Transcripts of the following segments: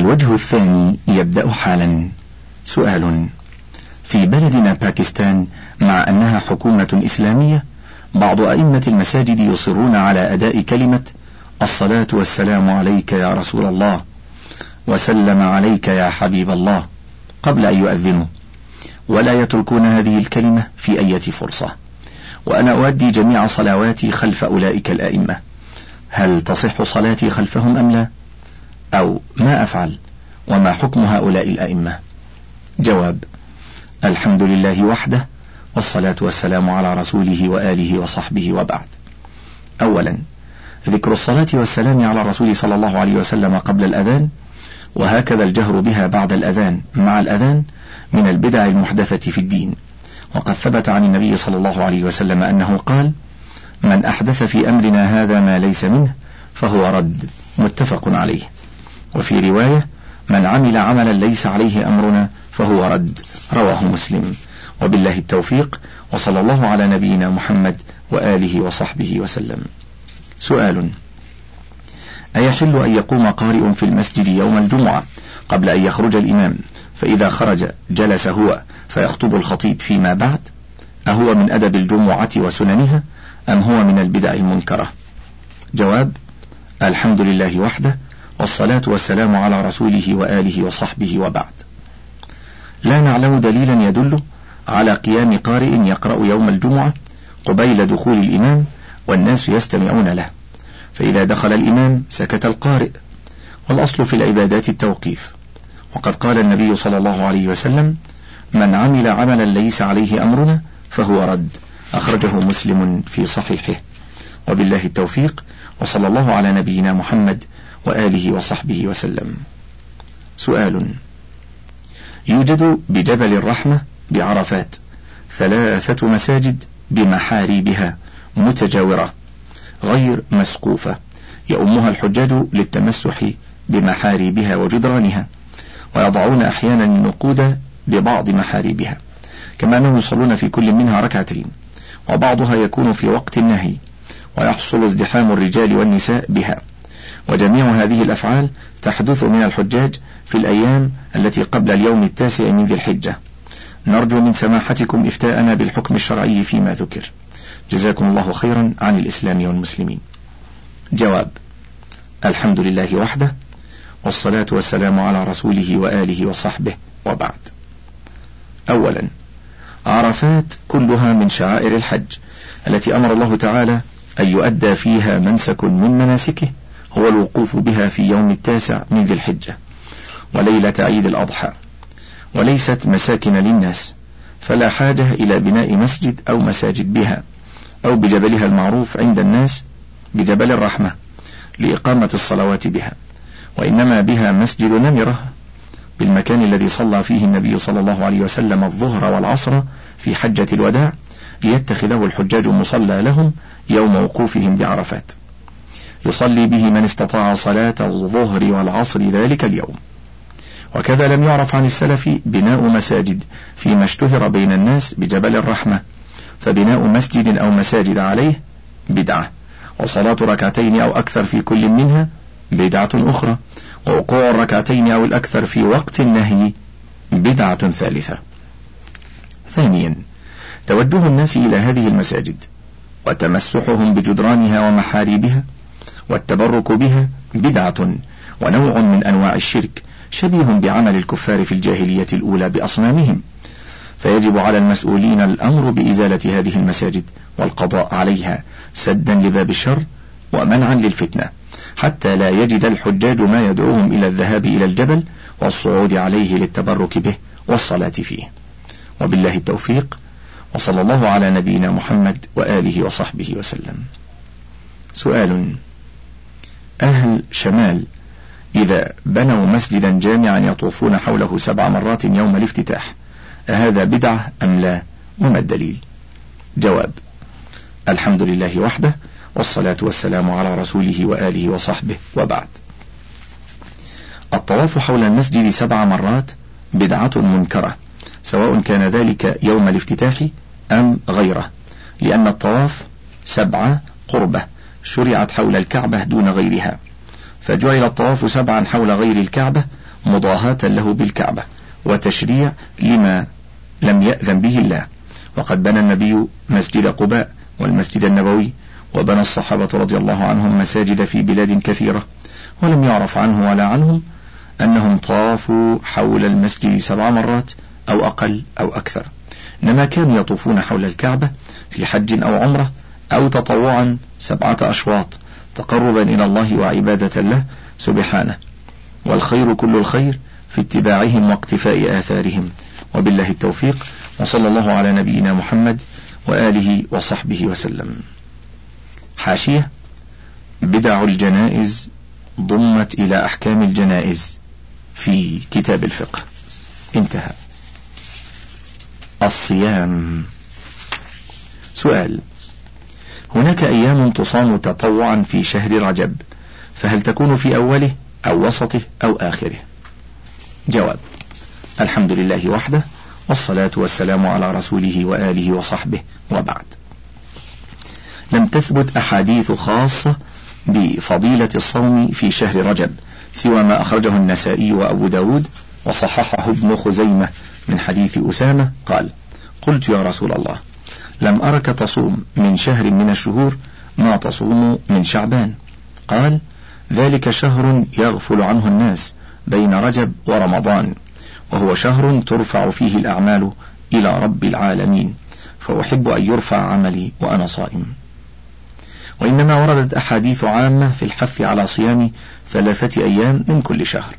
الوجه الثاني يبدأ حالا. سؤال. في بلدنا باكستان مع أنها حكومة إسلامية بعض أئمة المساجد يصرون على أداء كلمة الصلاة والسلام عليك يا رسول الله وسلم عليك يا حبيب الله قبل أن يؤذنوا. ولا يتركون هذه الكلمة في أية فرصة. وأنا أؤدي جميع صلواتي خلف أولئك الأئمة. هل تصح صلاتي خلفهم أم لا؟ أو ما أفعل وما حكم هؤلاء الأئمة؟ جواب الحمد لله وحده والصلاة والسلام على رسوله وآله وصحبه وبعد. أولا ذكر الصلاة والسلام على الرسول صلى الله عليه وسلم قبل الأذان وهكذا الجهر بها بعد الأذان مع الأذان من البدع المحدثة في الدين. وقد ثبت عن النبي صلى الله عليه وسلم أنه قال من أحدث في أمرنا هذا ما ليس منه فهو رد. متفق عليه. وفي رواية من عمل عملا ليس عليه أمرنا فهو رد. رواه مسلم. وبالله التوفيق وصلى الله على نبينا محمد وآله وصحبه وسلم. سؤال أيحل أن يقوم قارئ في المسجد يوم الجمعة قبل أن يخرج الإمام فإذا خرج جلس هو فيخطب الخطيب فيما بعد؟ أهو من أدب الجمعة وسننها أم هو من البدع المنكرة؟ جواب الحمد لله وحده والصلاة والسلام على رسوله وآله وصحبه وبعد. لا نعلم دليلا يدل على قيام قارئ يقرأ يوم الجمعة قبيل دخول الإمام والناس يستمعون له. فإذا دخل الإمام سكت القارئ. والأصل في العبادات التوقيف. وقد قال النبي صلى الله عليه وسلم من عمل عملا ليس عليه أمرنا فهو رد. أخرجه مسلم في صحيحه. وبالله التوفيق وصلى الله على نبينا محمد وآله وصحبه وسلم. سؤال. يوجد بجبل الرحمة بعرفات ثلاثة مساجد بمحاريبها متجاورة غير مسقوفة يؤمها الحجاج للتمسح بمحاريبها وجدرانها ويضعون أحيانا النقود ببعض محاريبها. كما أنهم يصلون في كل منها ركعتين وبعضها يكون في وقت النهي ويحصل ازدحام الرجال والنساء بها. وجميع هذه الأفعال تحدث من الحجاج في الأيام التي قبل اليوم التاسع من ذي الحجة. نرجو من سماحتكم إفتاءنا بالحكم الشرعي فيما ذكر. جزاكم الله خيرا عن الإسلام والمسلمين. جواب الحمد لله وحده والصلاة والسلام على رسوله وآله وصحبه وبعد. أولا عرفات كلها من شعائر الحج التي أمر الله تعالى أن يؤدى فيها منسك من مناسكه. هو الوقوف بها في يوم التاسع من ذي الحجة وليلة عيد الأضحى. وليست مساكن للناس فلا حاجة إلى بناء مسجد أو مساجد بها أو بجبلها المعروف عند الناس بجبل الرحمة لإقامة الصلوات بها. وإنما بها مسجد نمرة بالمكان الذي صلى فيه النبي صلى الله عليه وسلم الظهر والعصر في حجة الوداع ليتخذه الحجاج مصلى لهم يوم وقوفهم بعرفات. يصلي به من استطاع صلاة الظهر والعصر ذلك اليوم. وكذا لم يعرف عن السلف بناء مساجد فيما اشتهر بين الناس بجبل الرحمة فبناء مسجد أو مساجد عليه بدعة وصلاة ركعتين أو أكثر في كل منها بدعة أخرى ووقوع الركعتين أو الأكثر في وقت النهي بدعة ثالثة. ثانيا توجه الناس إلى هذه المساجد وتمسحهم بجدرانها ومحاريبها والتبرك بها بدعة ونوع من أنواع الشرك شبيه بعمل الكفار في الجاهلية الأولى بأصنامهم. فيجب على المسؤولين الأمر بإزالة هذه المساجد والقضاء عليها سدا لباب الشر ومنعا للفتنة حتى لا يجد الحجاج ما يدعوهم إلى الذهاب إلى الجبل والصعود عليه للتبرك به والصلاة فيه. وبالله التوفيق وصلى الله على نبينا محمد وآله وصحبه وسلم. سؤال أهل شمال. إذا بنوا مسجدا جامعا يطوفون حوله سبع مرات يوم الافتتاح. أهذا بدعة أم لا؟ وما الدليل؟ جواب الحمد لله وحده والصلاة والسلام على رسوله وآله وصحبه وبعد. الطواف حول المسجد سبع مرات بدعة منكرة سواء كان ذلك يوم الافتتاح أم غيره لأن الطواف سبعة قربة. شرعت حول الكعبة دون غيرها. فجعل الطواف سبعا حول غير الكعبة مضاهاة له بالكعبة وتشريع لما لم يأذن به الله. وقد بنى النبي مسجد قباء والمسجد النبوي وبنى الصحابة رضي الله عنهم مساجد في بلاد كثيرة. ولم يعرف عنه ولا عنهم أنهم طافوا حول المسجد سبع مرات أو أقل أو أكثر. إنما كانوا يطوفون حول الكعبة في حج أو عمرة أو تطوعا سبعة أشواط تقربا إلى الله وعبادة له سبحانه. والخير كل الخير في اتباعهم واقتفاء آثارهم. وبالله التوفيق. وصلى الله على نبينا محمد وآله وصحبه وسلم. حاشية. بدع الجنائز ضمت إلى أحكام الجنائز في كتاب الفقه. انتهى. الصيام. سؤال. هناك أيام تصام تطوعا في شهر رجب فهل تكون في أوله أو وسطه أو آخره؟ جواب الحمد لله وحده والصلاة والسلام على رسوله وآله وصحبه وبعد. لم تثبت أحاديث خاصة بفضيلة الصوم في شهر رجب سوى ما أخرجه النسائي وأبو داود وصححه ابن خزيمة من حديث أسامة قال قلت يا رسول الله لم أرك تصوم من شهر من الشهور ما تصوم من شعبان. قال ذلك شهر يغفل عنه الناس بين رجب ورمضان وهو شهر ترفع فيه الأعمال إلى رب العالمين فأحب أن يرفع عملي وأنا صائم. وإنما وردت أحاديث عامة في الحث على صيام ثلاثة أيام من كل شهر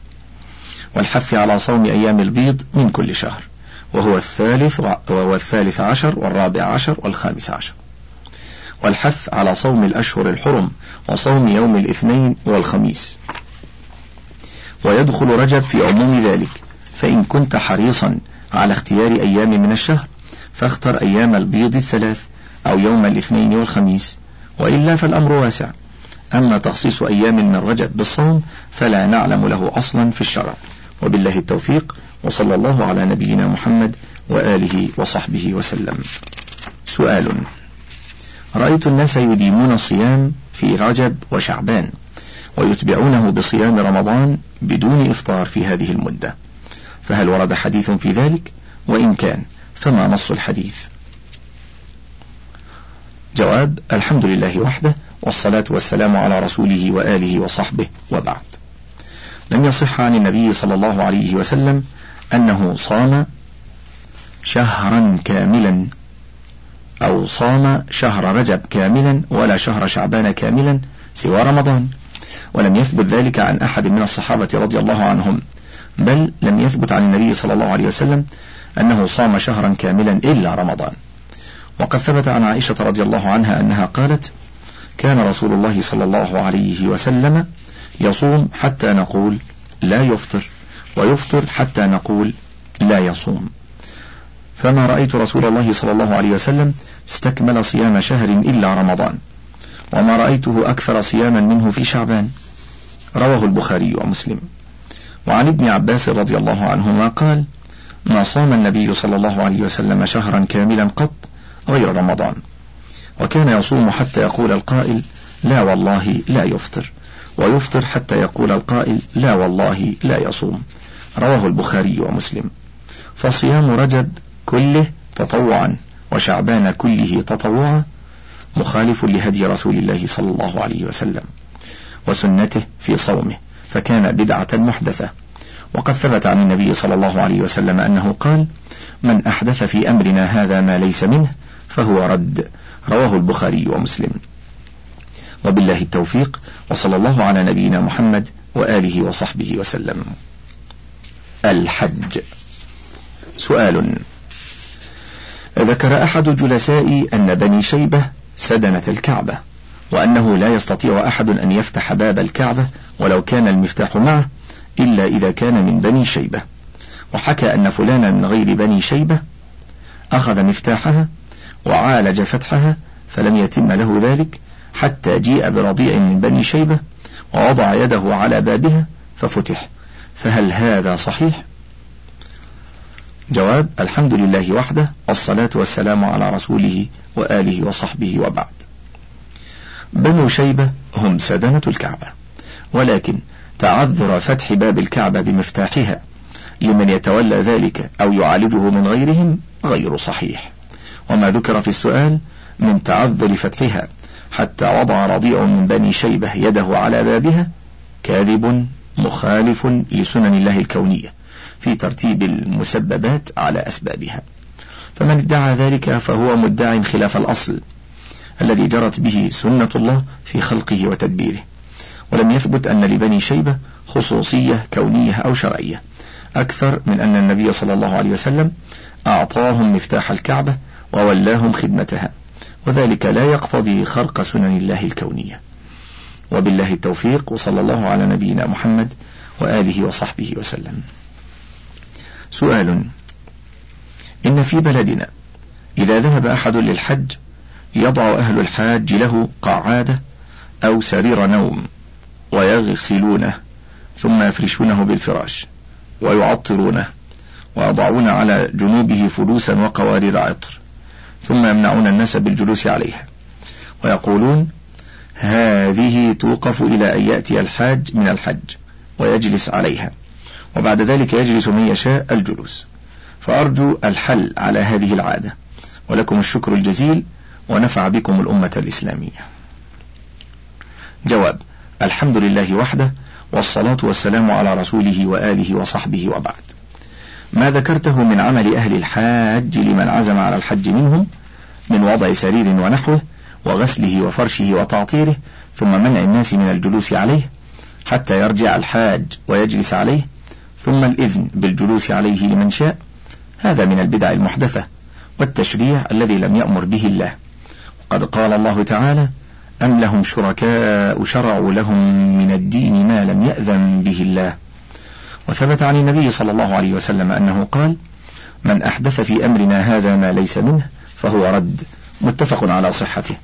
والحث على صوم أيام البيض من كل شهر. وهو الثالث وهو الثالث عشر والرابع عشر والخامس عشر. والحث على صوم الأشهر الحرم وصوم يوم الاثنين والخميس. ويدخل رجب في عموم ذلك. فإن كنت حريصا على اختيار أيام من الشهر فاختر أيام البيض الثلاث أو يوم الاثنين والخميس. وإلا فالأمر واسع. أما تخصيص أيام من رجب بالصوم فلا نعلم له أصلا في الشرع. وبالله التوفيق. وصلى الله على نبينا محمد وآله وصحبه وسلم. سؤال. رأيت الناس يديمون الصيام في رجب وشعبان ويتبعونه بصيام رمضان بدون إفطار في هذه المدة. فهل ورد حديث في ذلك؟ وإن كان فما نص الحديث؟ جواب الحمد لله وحده والصلاة والسلام على رسوله وآله وصحبه وبعد. لم يصح عن النبي صلى الله عليه وسلم أنه صام شهرا كاملا أو صام شهر رجب كاملا ولا شهر شعبان كاملا سوى رمضان. ولم يثبت ذلك عن أحد من الصحابة رضي الله عنهم بل لم يثبت عن النبي صلى الله عليه وسلم أنه صام شهرا كاملا إلا رمضان. وقد ثبت عن عائشة رضي الله عنها أنها قالت كان رسول الله صلى الله عليه وسلم يصوم حتى نقول لا يفطر ويفطر حتى نقول لا يصوم. فما رأيت رسول الله صلى الله عليه وسلم استكمل صيام شهر إلا رمضان وما رأيته أكثر صياما منه في شعبان. رواه البخاري ومسلم. وعن ابن عباس رضي الله عنهما قال ما صام النبي صلى الله عليه وسلم شهرا كاملا قط غير رمضان وكان يصوم حتى يقول القائل لا والله لا يفطر ويفطر حتى يقول القائل لا والله لا يصوم. رواه البخاري ومسلم. فصيام رجب كله تطوعا وشعبان كله تطوعا مخالف لهدي رسول الله صلى الله عليه وسلم وسنته في صومه فكان بدعة محدثة. وقد ثبت عن النبي صلى الله عليه وسلم أنه قال من أحدث في أمرنا هذا ما ليس منه فهو رد رواه البخاري ومسلم. وبالله التوفيق وصلى الله على نبينا محمد وآله وصحبه وسلم. الحج. سؤال. ذكر أحد جلسائي أن بني شيبة سدنة الكعبة وأنه لا يستطيع أحد أن يفتح باب الكعبة ولو كان المفتاح معه إلا إذا كان من بني شيبة. وحكى أن فلانا من غير بني شيبة أخذ مفتاحها وعالج فتحها فلم يتم له ذلك حتى جيء برضيع من بني شيبة ووضع يده على بابها ففتح. فهل هذا صحيح؟ جواب الحمد لله وحده والصلاة والسلام على رسوله وآله وصحبه وبعد بنو شيبة هم سدنة الكعبة ولكن تعذر فتح باب الكعبة بمفتاحها لمن يتولى ذلك أو يعالجه من غيرهم غير صحيح وما ذكر في السؤال من تعذر فتحها حتى وضع رضيع من بني شيبة يده على بابها كاذب مخالف لسنن الله الكونية في ترتيب المسببات على أسبابها. فمن ادعى ذلك فهو مدع خلاف الأصل الذي جرت به سنة الله في خلقه وتدبيره. ولم يثبت أن لبني شيبة خصوصية كونية أو شرعية أكثر من أن النبي صلى الله عليه وسلم أعطاهم مفتاح الكعبة وولاهم خدمتها وذلك لا يقتضي خرق سنن الله الكونية. وبالله التوفيق وصلى الله على نبينا محمد وآله وصحبه وسلم. سؤال إن في بلدنا إذا ذهب أحد للحج يضع أهل الحاج له قعادة أو سرير نوم ويغسلونه ثم يفرشونه بالفراش ويعطرونه ويضعون على جنوبه فلوسا وقوارير عطر ثم يمنعون الناس بالجلوس عليها. ويقولون هذه توقف إلى أن يأتي الحاج من الحج ويجلس عليها. وبعد ذلك يجلس من يشاء الجلوس. فأرجو الحل على هذه العادة. ولكم الشكر الجزيل ونفع بكم الأمة الإسلامية. جواب الحمد لله وحده والصلاة والسلام على رسوله وآله وصحبه وبعد. ما ذكرته من عمل أهل الحاج لمن عزم على الحج منهم من وضع سرير ونحوه وغسله وفرشه وتعطيره ثم منع الناس من الجلوس عليه حتى يرجع الحاج ويجلس عليه ثم الإذن بالجلوس عليه لمن شاء. هذا من البدع المحدثة والتشريع الذي لم يأمر به الله. قد قال الله تعالى أم لهم شركاء شرعوا لهم من الدين ما لم يأذن به الله. وثبت عن النبي صلى الله عليه وسلم أنه قال من أحدث في أمرنا هذا ما ليس منه فهو رد متفق على صحته.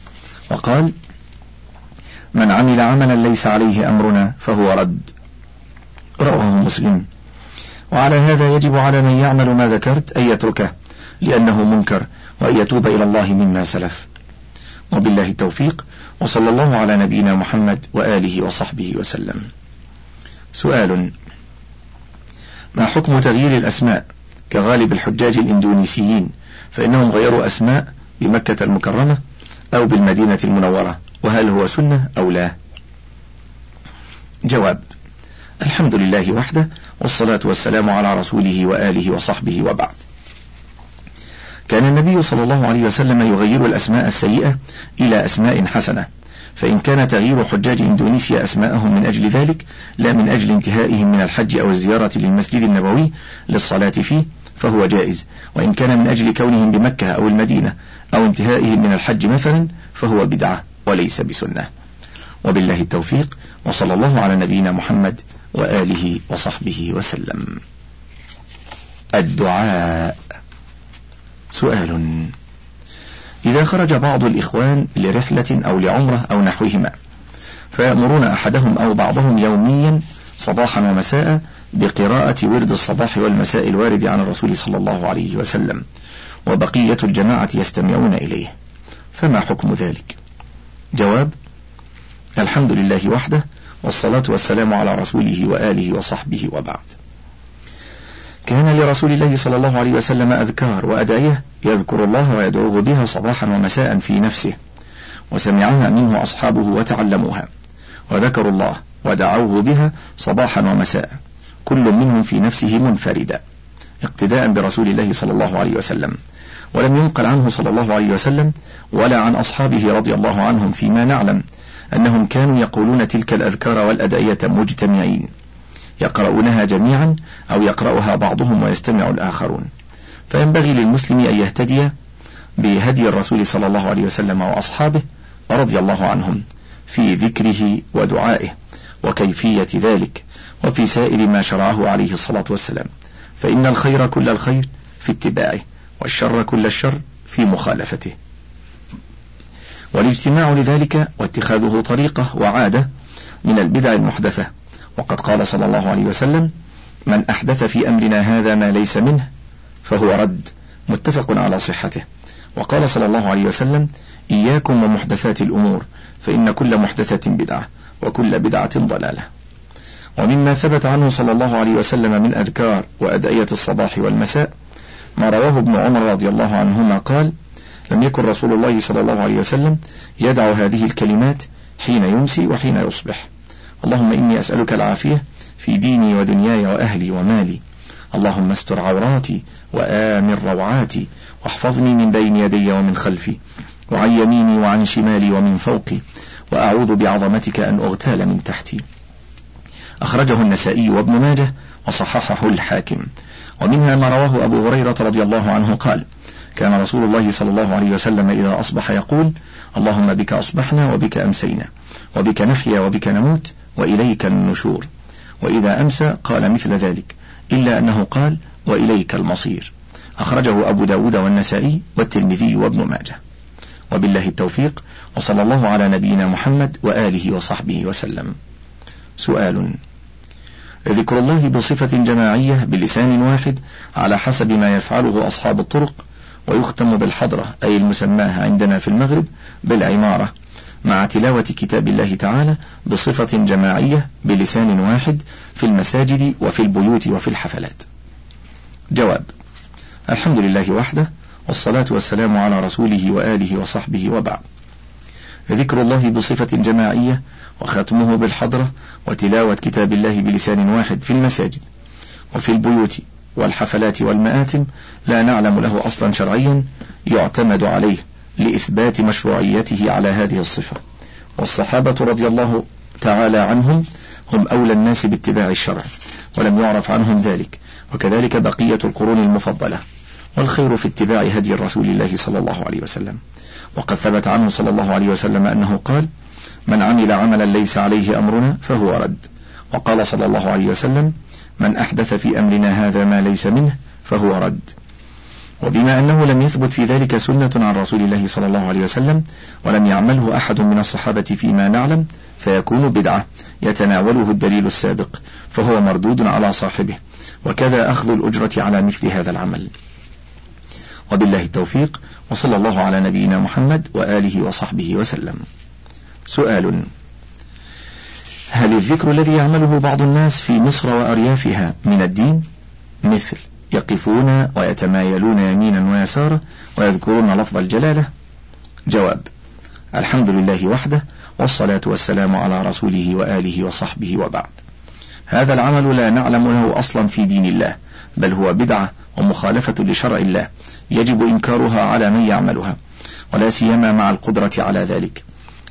وقال من عمل عملا ليس عليه أمرنا فهو رد. رواه مسلم. وعلى هذا يجب على من يعمل ما ذكرت أن يتركه لأنه منكر وأن يتوب إلى الله مما سلف. وبالله التوفيق وصلى الله على نبينا محمد وآله وصحبه وسلم. سؤال ما حكم تغيير الأسماء كغالب الحجاج الإندونيسيين؟ فإنهم غيروا أسماء بمكة المكرمة أو بالمدينة المنورة وهل هو سنة أو لا؟ جواب الحمد لله وحده والصلاة والسلام على رسوله وآله وصحبه وبعد. كان النبي صلى الله عليه وسلم يغير الأسماء السيئة إلى أسماء حسنة فإن كان تغيير حجاج إندونيسيا أسماءهم من أجل ذلك لا من أجل انتهائهم من الحج أو الزيارة للمسجد النبوي للصلاة فيه فهو جائز. وإن كان من أجل كونهم بمكة أو المدينة أو انتهائهم من الحج مثلا فهو بدعة وليس بسنة. وبالله التوفيق وصلى الله على نبينا محمد وآله وصحبه وسلم. الدعاء. سؤال. إذا خرج بعض الإخوان لرحلة أو لعمرة أو نحوهما فيأمرون أحدهم أو بعضهم يوميا صباحا ومساء بقراءة ورد الصباح والمساء الوارد عن الرسول صلى الله عليه وسلم وبقية الجماعة يستمعون إليه. فما حكم ذلك؟ جواب الحمد لله وحده والصلاة والسلام على رسوله وآله وصحبه وبعد. كان لرسول الله صلى الله عليه وسلم أذكار وأدعية يذكر الله ويدعوه بها صباحا ومساء في نفسه وسمعها منه أصحابه وتعلموها وذكروا الله ودعوه بها صباحا ومساء. كل منهم في نفسه منفردا اقتداء برسول الله صلى الله عليه وسلم. ولم ينقل عنه صلى الله عليه وسلم ولا عن أصحابه رضي الله عنهم فيما نعلم أنهم كانوا يقولون تلك الأذكار والأدعية مجتمعين يقرؤونها جميعا أو يقرأها بعضهم ويستمع الآخرون. فينبغي للمسلم أن يهتدي بهدي الرسول صلى الله عليه وسلم وأصحابه رضي الله عنهم في ذكره ودعائه وكيفية ذلك. وفي سائر ما شرعه عليه الصلاة والسلام. فإن الخير كل الخير في اتباعه والشر كل الشر في مخالفته. والاجتماع لذلك واتخاذه طريقة وعادة من البدع المحدثة. وقد قال صلى الله عليه وسلم من أحدث في أمرنا هذا ما ليس منه فهو رد. متفق على صحته. وقال صلى الله عليه وسلم إياكم ومحدثات الأمور فإن كل محدثة بدعة وكل بدعة ضلالة. ومما ثبت عنه صلى الله عليه وسلم من أذكار وأدعية الصباح والمساء ما رواه ابن عمر رضي الله عنهما قال لم يكن رسول الله صلى الله عليه وسلم يدع هذه الكلمات حين يمسي وحين يصبح. اللهم إني أسألك العافية في ديني ودنياي وأهلي ومالي. اللهم استر عوراتي وآمن روعاتي واحفظني من بين يدي ومن خلفي وعن يميني وعن شمالي ومن فوقي وأعوذ بعظمتك أن أغتال من تحتي. أخرجه النسائي وابن ماجه وصححه الحاكم. ومنها ما رواه أبو هريرة رضي الله عنه قال كان رسول الله صلى الله عليه وسلم إذا أصبح يقول اللهم بك أصبحنا وبك أمسينا وبك نحيا وبك نموت وإليك النشور. وإذا أمسى قال مثل ذلك إلا أنه قال وإليك المصير. أخرجه أبو داود والنسائي والترمذي وابن ماجه. وبالله التوفيق وصلى الله على نبينا محمد وآله وصحبه وسلم. سؤال ذكر الله بصفة جماعية بلسان واحد على حسب ما يفعله أصحاب الطرق ويختم بالحضرة أي المسماة عندنا في المغرب بالعمارة مع تلاوة كتاب الله تعالى بصفة جماعية بلسان واحد في المساجد وفي البيوت وفي الحفلات. جواب: الحمد لله وحده والصلاة والسلام على رسوله وآله وصحبه وبعد. ذكر الله بصفة جماعية وختمه بالحضرة وتلاوة كتاب الله بلسان واحد في المساجد وفي البيوت والحفلات والمآتم لا نعلم له أصلا شرعيا يعتمد عليه لإثبات مشروعيته على هذه الصفة. والصحابة رضي الله تعالى عنهم هم أولى الناس باتباع الشرع ولم يعرف عنهم ذلك وكذلك بقية القرون المفضلة. والخير في اتباع هدي رسول الله صلى الله عليه وسلم. وقد ثبت عنه صلى الله عليه وسلم أنه قال من عمل عملا ليس عليه أمرنا فهو رد. وقال صلى الله عليه وسلم من أحدث في أمرنا هذا ما ليس منه فهو رد. وبما أنه لم يثبت في ذلك سنة عن رسول الله صلى الله عليه وسلم ولم يعمله أحد من الصحابة فيما نعلم فيكون بدعة يتناوله الدليل السابق فهو مردود على صاحبه وكذا أخذ الأجرة على مثل هذا العمل. وبالله التوفيق وصلى الله على نبينا محمد وآله وصحبه وسلم. سؤال هل الذكر الذي يعمله بعض الناس في مصر وأريافها من الدين؟ مثل يقفون ويتمايلون يمينا ويسارا ويذكرون لفظ الجلالة؟ جواب الحمد لله وحده والصلاة والسلام على رسوله وآله وصحبه وبعد. هذا العمل لا نعلم له أصلا في دين الله بل هو بدعة ومخالفة لشرع الله يجب إنكارها على من يعملها ولا سيما مع القدرة على ذلك.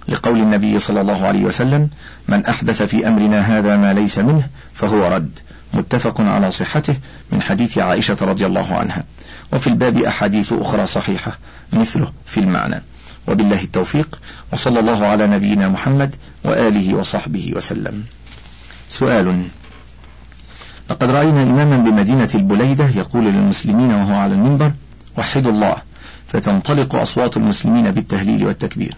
لقول النبي صلى الله عليه وسلم من أحدث في أمرنا هذا ما ليس منه فهو رد. متفق على صحته من حديث عائشة رضي الله عنها. وفي الباب أحاديث أخرى صحيحة مثله في المعنى. وبالله التوفيق وصلى الله على نبينا محمد وآله وصحبه وسلم. سؤال لقد رأينا إماما بمدينة البليدة يقول للمسلمين وهو على المنبر وحدوا الله فتنطلق أصوات المسلمين بالتهليل والتكبير.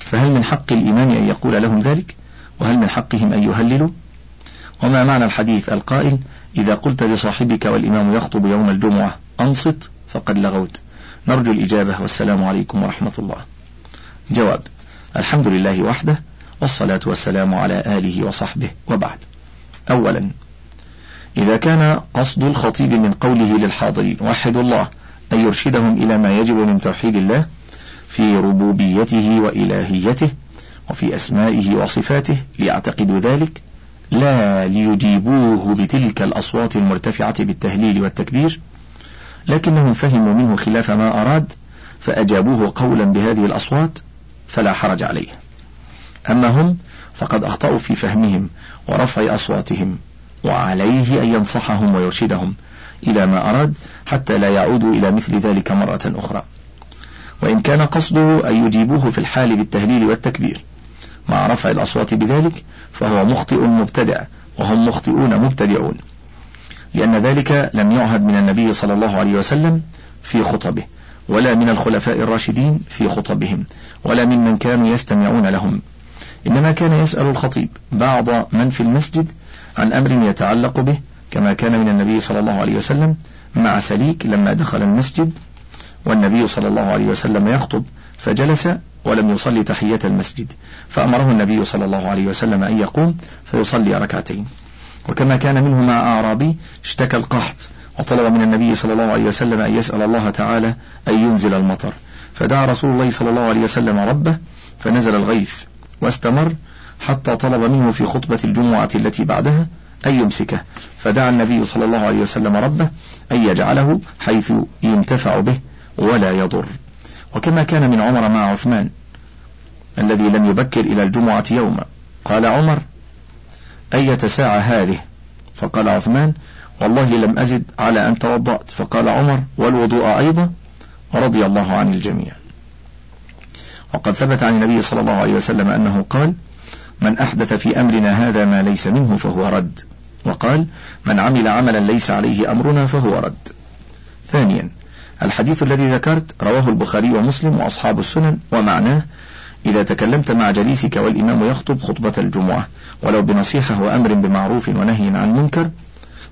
فهل من حق الإمام أن يقول لهم ذلك؟ وهل من حقهم أن يهللوا؟ وما معنى الحديث القائل إذا قلت لصاحبك والإمام يخطب يوم الجمعة أنصت فقد لغوت. نرجو الإجابة والسلام عليكم ورحمة الله. جواب الحمد لله وحده والصلاة والسلام على آله وصحبه وبعد. أولا إذا كان قصد الخطيب من قوله للحاضرين وحدوا الله أن يرشدهم إلى ما يجب من توحيد الله في ربوبيته وإلهيته وفي أسمائه وصفاته ليعتقدوا ذلك لا ليجيبوه بتلك الأصوات المرتفعة بالتهليل والتكبير لكنهم فهموا منه خلاف ما أراد فأجابوه قولا بهذه الأصوات فلا حرج عليه. أما هم فقد أخطأوا في فهمهم ورفع أصواتهم وعليه أن ينصحهم ويرشدهم إلى ما أراد حتى لا يعودوا إلى مثل ذلك مرة أخرى. وإن كان قصده أن يجيبوه في الحال بالتهليل والتكبير مع رفع الأصوات بذلك فهو مخطئ مبتدع وهم مخطئون مبتدعون لأن ذلك لم يعهد من النبي صلى الله عليه وسلم في خطبه ولا من الخلفاء الراشدين في خطبهم ولا ممن كانوا يستمعون لهم. إنما كان يسأل الخطيب بعض من في المسجد عن أمر يتعلق به كما كان من النبي صلى الله عليه وسلم مع سليك لما دخل المسجد والنبي صلى الله عليه وسلم يخطب فجلس ولم يصلي تحية المسجد فأمره النبي صلى الله عليه وسلم أن يقوم فيصلي ركعتين. وكما كان منه مع أعرابي اشتكى القحط وطلب من النبي صلى الله عليه وسلم أن يسأل الله تعالى أن ينزل المطر. فدعا رسول الله صلى الله عليه وسلم ربه فنزل الغيث واستمر حتى طلب منه في خطبة الجمعة التي بعدها أن يمسكه. فدعا النبي صلى الله عليه وسلم ربه أن يجعله حيث ينتفع به ولا يضر. وكما كان من عمر مع عثمان الذي لم يبكر إلى الجمعة يوما. قال عمر أية ساعة هذه؟ فقال عثمان والله لم أزد على أن توضأت. فقال عمر والوضوء أيضا؟ رضي الله عن الجميع. وقد ثبت عن النبي صلى الله عليه وسلم أنه قال من أحدث في أمرنا هذا ما ليس منه فهو رد. وقال من عمل عملا ليس عليه أمرنا فهو رد. ثانيا الحديث الذي ذكرت رواه البخاري ومسلم وأصحاب السنن ومعناه إذا تكلمت مع جليسك والإمام يخطب خطبة الجمعة ولو بنصيحة وأمر بمعروف ونهي عن منكر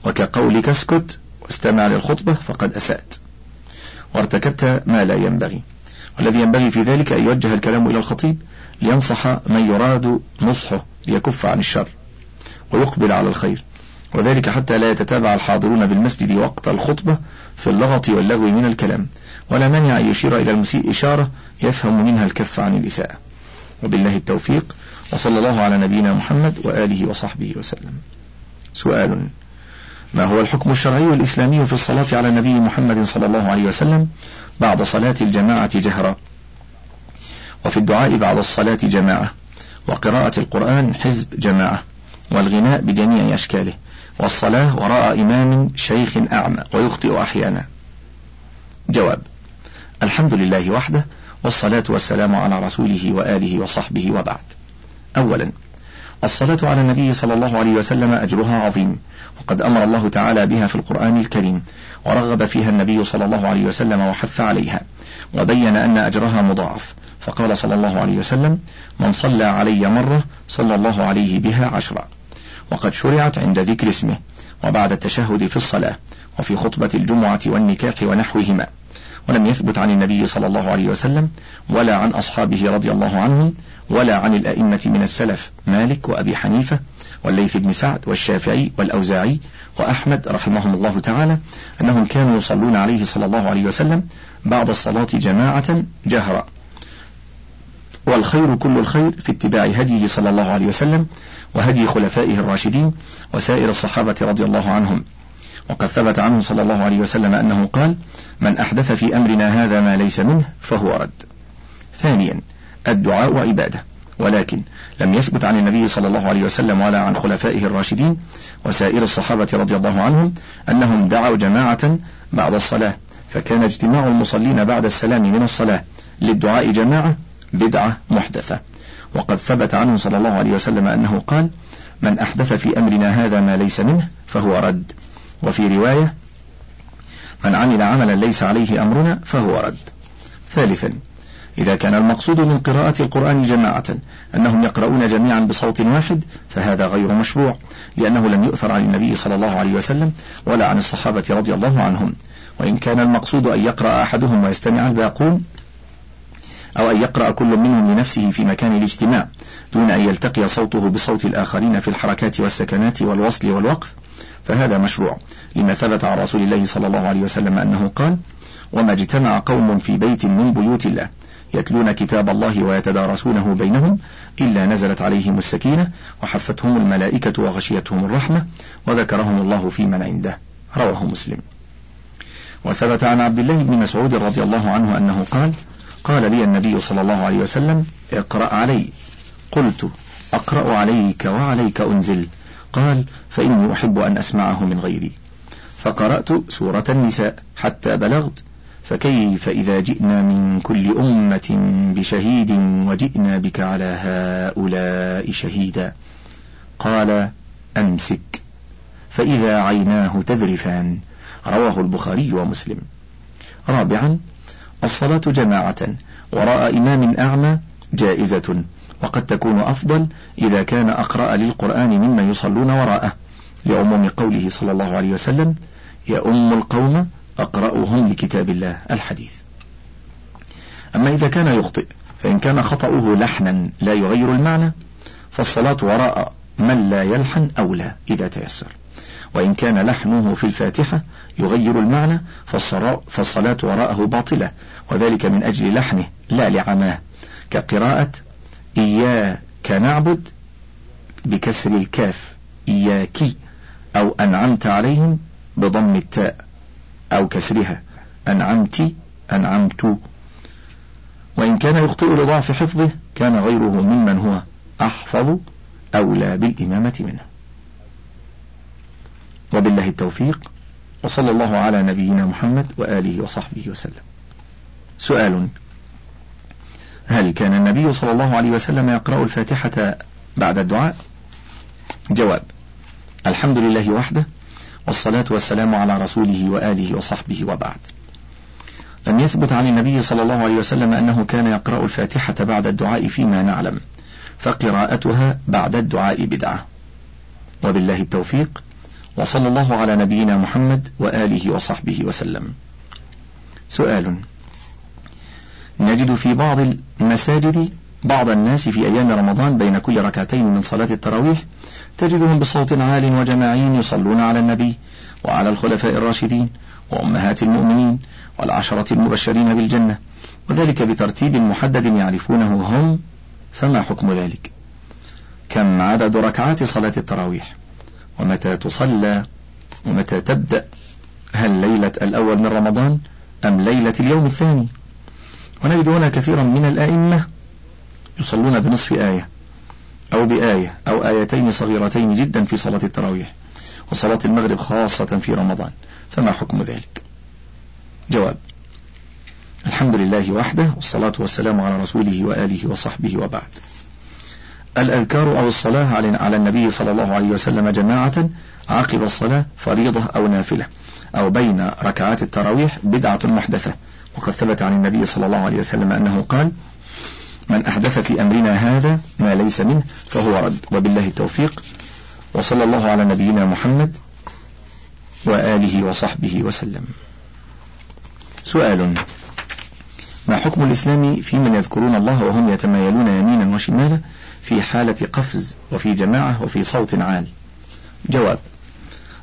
وكقولك اسكت واستمع للخطبة فقد أسأت. وارتكبت ما لا ينبغي. والذي ينبغي في ذلك أن يوجه الكلام إلى الخطيب لينصح من يراد نصحه ليكف عن الشر ويقبل على الخير. وذلك حتى لا يتتابع الحاضرون بالمسجد وقت الخطبة في اللغط واللغو من الكلام ولا مانع أن يشير إلى المسيء إشارة يفهم منها الكف عن الإساءة. وبالله التوفيق وصلى الله على نبينا محمد وآله وصحبه وسلم. سؤال. ما هو الحكم الشرعي الإسلامي في الصلاة على النبي محمد صلى الله عليه وسلم بعد صلاة الجماعة جهرا. وفي الدعاء بعد الصلاة جماعة. وقراءة القرآن حزب جماعة. والغناء بجميع أشكاله. والصلاة وراء إمام شيخ أعمى ويخطئ أحيانا. جواب الحمد لله وحده والصلاة والسلام على رسوله وآله وصحبه وبعد. أولا الصلاة على النبي صلى الله عليه وسلم أجرها عظيم وقد أمر الله تعالى بها في القرآن الكريم ورغب فيها النبي صلى الله عليه وسلم وحث عليها وبين أن أجرها مضاعف. فقال صلى الله عليه وسلم من صلى علي مرة صلى الله عليه بها عشرا وقد شرعت عند ذكر اسمه وبعد التشهد في الصلاة وفي خطبة الجمعة والنكاح ونحوهما. ولم يثبت عن النبي صلى الله عليه وسلم ولا عن أصحابه رضي الله عنهم ولا عن الأئمة من السلف مالك وأبي حنيفة والليث بن سعد والشافعي والأوزاعي وأحمد رحمهم الله تعالى أنهم كانوا يصلون عليه صلى الله عليه وسلم بعد الصلاة جماعة جهرا. والخير كل الخير في اتباع هديه صلى الله عليه وسلم وهدي خلفائه الراشدين وسائر الصحابة رضي الله عنهم. وقد ثبت عنه صلى الله عليه وسلم أنه قال من أحدث في أمرنا هذا ما ليس منه فهو رد. ثانيا الدعاء عبادة ولكن لم يثبت عن النبي صلى الله عليه وسلم ولا عن خلفائه الراشدين وسائر الصحابة رضي الله عنهم أنهم دعوا جماعة بعد الصلاة. فكان اجتماع المصلين بعد السلام من الصلاة للدعاء جماعة بدعة محدثة. وقد ثبت عنه صلى الله عليه وسلم أنه قال من أحدث في أمرنا هذا ما ليس منه فهو رد. وفي رواية من عمل عملا ليس عليه أمرنا فهو رد. ثالثا إذا كان المقصود من قراءة القرآن جماعة أنهم يقرؤون جميعا بصوت واحد فهذا غير مشروع لأنه لم يؤثر عن النبي صلى الله عليه وسلم ولا عن الصحابة رضي الله عنهم. وإن كان المقصود أن يقرأ أحدهم ويستمع الباقون أو أن يقرأ كل منهم لنفسه في مكان الاجتماع دون أن يلتقي صوته بصوت الآخرين في الحركات والسكنات والوصل والوقف فهذا مشروع لما ثبت عن رسول الله صلى الله عليه وسلم أنه قال وما اجتمع قوم في بيت من بيوت الله يتلون كتاب الله ويتدارسونه بينهم إلا نزلت عليهم السكينة وحفتهم الملائكة وغشيتهم الرحمة وذكرهم الله في من عنده. رواه مسلم. وثبت عن عبد الله بن مسعود رضي الله عنه أنه قال قال لي النبي صلى الله عليه وسلم اقرأ علي. قلت أقرأ عليك وعليك أنزل. قال فإني أحب أن أسمعه من غيري. فقرأت سورة النساء حتى بلغت فكيف إذا جئنا من كل أمة بشهيد وجئنا بك على هؤلاء شهيدا؟ قال أمسك. فإذا عيناه تذرفان رواه البخاري ومسلم. رابعا الصلاة جماعة وراء إمام أعمى جائزة. وقد تكون أفضل إذا كان أقرأ للقرآن ممن يصلون وراءه. لعموم قوله صلى الله عليه وسلم يؤم القوم أقرأهم لكتاب الله الحديث. أما إذا كان يخطئ فإن كان خطأه لحنا لا يغير المعنى فالصلاة وراء من لا يلحن أولى إذا تيسر. وإن كان لحنه في الفاتحة يغير المعنى فالصلاة وراءه باطلة وذلك من أجل لحنه لا لعماه كقراءة إياك نعبد بكسر الكاف. إياك أو أنعمت عليهم بضم التاء أو كسرها. أنعمت أنعمت. وإن كان يخطئ لضعف حفظه كان غيره ممن هو أحفظ أولى بالإمامة منه. وبالله التوفيق. وصلى الله على نبينا محمد وآله وصحبه وسلم. سؤال هل كان النبي صلى الله عليه وسلم يقرأ الفاتحة بعد الدعاء؟ جواب الحمد لله وحده والصلاة والسلام على رسوله وآله وصحبه وبعد. لم يثبت عن النبي صلى الله عليه وسلم أنه كان يقرأ الفاتحة بعد الدعاء فيما نعلم فقراءتها بعد الدعاء بدعة. وبالله التوفيق وصلى الله على نبينا محمد وآله وصحبه وسلم. سؤال نجد في بعض المساجد بعض الناس في أيام رمضان بين كل ركعتين من صلاة التراويح تجدهم بصوت عال وجماعي يصلون على النبي وعلى الخلفاء الراشدين وأمهات المؤمنين والعشرة المبشرين بالجنة وذلك بترتيب محدد يعرفونه هم فما حكم ذلك؟ كم عدد ركعات صلاة التراويح؟ ومتى تصلى؟ ومتى تبدأ؟ هل ليلة الأول من رمضان أم ليلة اليوم الثاني؟ ونجد هنا كثيرا من الآئمة يصلون بنصف آية أو بآية أو آيتين صغيرتين جدا في صلاة التراويح وصلاة المغرب خاصة في رمضان. فما حكم ذلك؟ جواب الحمد لله وحده والصلاة والسلام على رسوله وآله وصحبه وبعد. الأذكار أو الصلاة على النبي صلى الله عليه وسلم جماعة عقب الصلاة فريضة أو نافلة أو بين ركعات التراويح بدعة محدثة. وقد ثبت عن النبي صلى الله عليه وسلم أنه قال من أحدث في أمرنا هذا ما ليس منه فهو رد. وبالله التوفيق. وصلى الله على نبينا محمد وآله وصحبه وسلم. سؤال ما حكم الإسلام في من يذكرون الله وهم يتمايلون يمينا وشمالا في حالة قفز وفي جماعة وفي صوت عال؟ جواب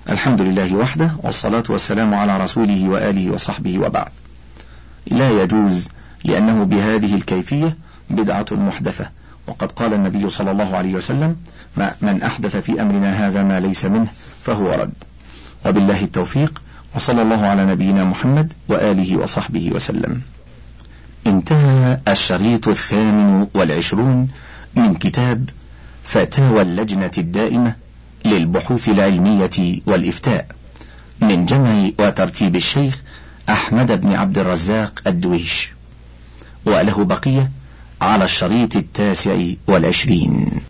الحمد لله وحده والصلاة والسلام على رسوله وآله وصحبه وبعد. لا يجوز لأنه بهذه الكيفية بدعة محدثة. وقد قال النبي صلى الله عليه وسلم من أحدث في أمرنا هذا ما ليس منه فهو رد. وبالله التوفيق وصلى الله على نبينا محمد وآله وصحبه وسلم. انتهى الشريط الثامن والعشرون من كتاب فتاوى اللجنة الدائمة للبحوث العلمية والإفتاء من جمع وترتيب الشيخ أحمد بن عبد الرزاق الدويش وله بقية على الشريط التاسع والعشرين.